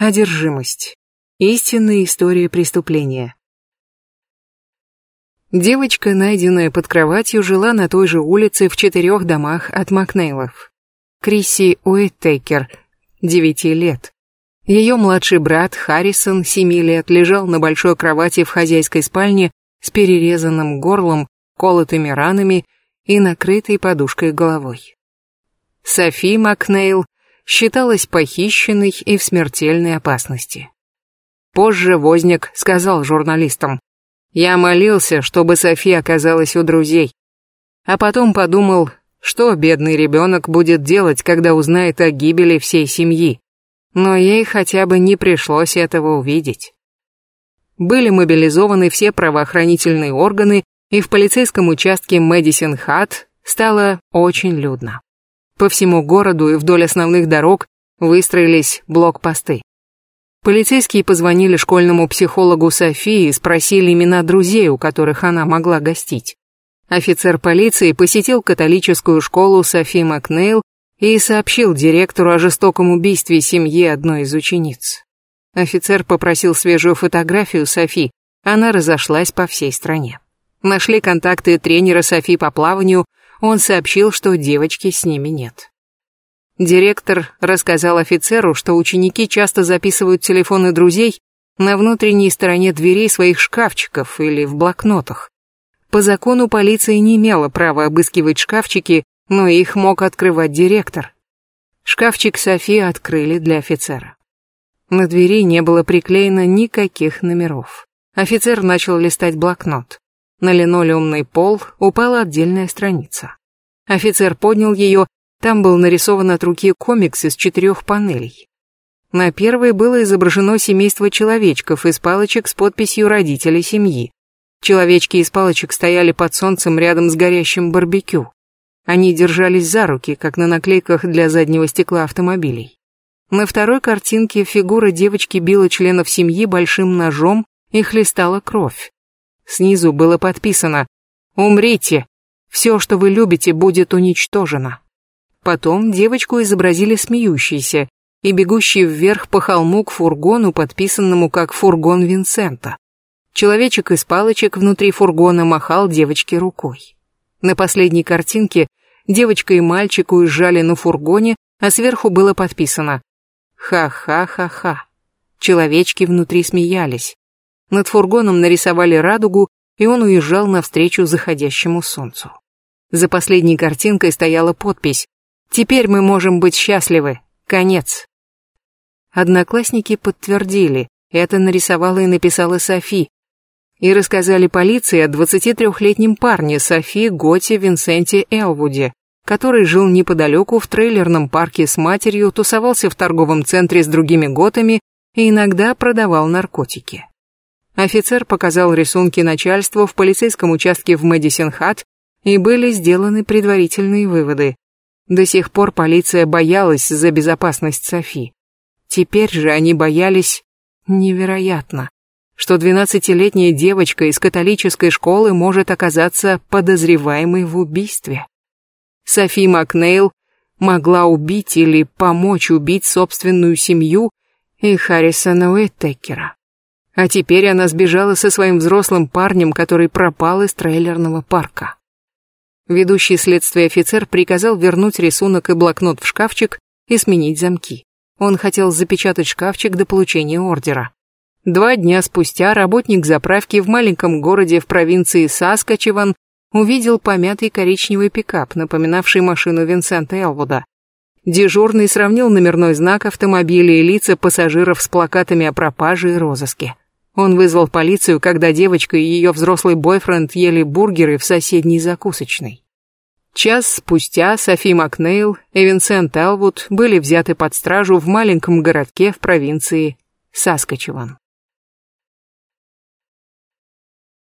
Одержимость. Истинная история преступления. Девочка, найденная под кроватью, жила на той же улице в четырех домах от Макнейлов. Крисси Уэттекер, девяти лет. Ее младший брат Харрисон, семи лет, лежал на большой кровати в хозяйской спальне с перерезанным горлом, колотыми ранами и накрытой подушкой головой. Софи Макнейл считалась похищенной и в смертельной опасности. Позже Возник сказал журналистам, «Я молился, чтобы София оказалась у друзей, а потом подумал, что бедный ребенок будет делать, когда узнает о гибели всей семьи. Но ей хотя бы не пришлось этого увидеть». Были мобилизованы все правоохранительные органы, и в полицейском участке Мэдисон-Хат стало очень людно. По всему городу и вдоль основных дорог выстроились блокпосты. Полицейские позвонили школьному психологу Софии и спросили имена друзей, у которых она могла гостить. Офицер полиции посетил католическую школу Софи Макнейл и сообщил директору о жестоком убийстве семьи одной из учениц. Офицер попросил свежую фотографию Софи, она разошлась по всей стране. Нашли контакты тренера Софи по плаванию он сообщил, что девочки с ними нет. Директор рассказал офицеру, что ученики часто записывают телефоны друзей на внутренней стороне дверей своих шкафчиков или в блокнотах. По закону полиция не имела права обыскивать шкафчики, но их мог открывать директор. Шкафчик Софии открыли для офицера. На двери не было приклеено никаких номеров. Офицер начал листать блокнот. На линолеумный пол упала отдельная страница. Офицер поднял ее, там был нарисован от руки комикс из четырех панелей. На первой было изображено семейство человечков из палочек с подписью родителей семьи. Человечки из палочек стояли под солнцем рядом с горящим барбекю. Они держались за руки, как на наклейках для заднего стекла автомобилей. На второй картинке фигура девочки била членов семьи большим ножом и хлестала кровь. Снизу было подписано «Умрите! Все, что вы любите, будет уничтожено». Потом девочку изобразили смеющейся и бегущей вверх по холму к фургону, подписанному как «Фургон Винсента». Человечек из палочек внутри фургона махал девочке рукой. На последней картинке девочка и мальчик уезжали на фургоне, а сверху было подписано «Ха-ха-ха-ха». Человечки внутри смеялись. Над фургоном нарисовали радугу, и он уезжал навстречу заходящему солнцу. За последней картинкой стояла подпись «Теперь мы можем быть счастливы. Конец». Одноклассники подтвердили, это нарисовала и написала Софи, и рассказали полиции о 23-летнем парне Софи Готе Винсенте Элвуде, который жил неподалеку в трейлерном парке с матерью, тусовался в торговом центре с другими готами и иногда продавал наркотики. Офицер показал рисунки начальству в полицейском участке в Мэдисон-Хат, и были сделаны предварительные выводы. До сих пор полиция боялась за безопасность Софи. Теперь же они боялись невероятно, что 12-летняя девочка из католической школы может оказаться подозреваемой в убийстве. Софи Макнейл могла убить или помочь убить собственную семью и Харрисона Уэттекера. А теперь она сбежала со своим взрослым парнем, который пропал из трейлерного парка. Ведущий следствие офицер приказал вернуть рисунок и блокнот в шкафчик и сменить замки. Он хотел запечатать шкафчик до получения ордера. Два дня спустя работник заправки в маленьком городе в провинции Саскачеван увидел помятый коричневый пикап, напоминавший машину Винсента Элвуда. Дежурный сравнил номерной знак автомобиля и лица пассажиров с плакатами о пропаже и розыске. Он вызвал полицию, когда девочка и ее взрослый бойфренд ели бургеры в соседней закусочной. Час спустя Софи Макнейл и Винсент Алвуд были взяты под стражу в маленьком городке в провинции Саскачеван.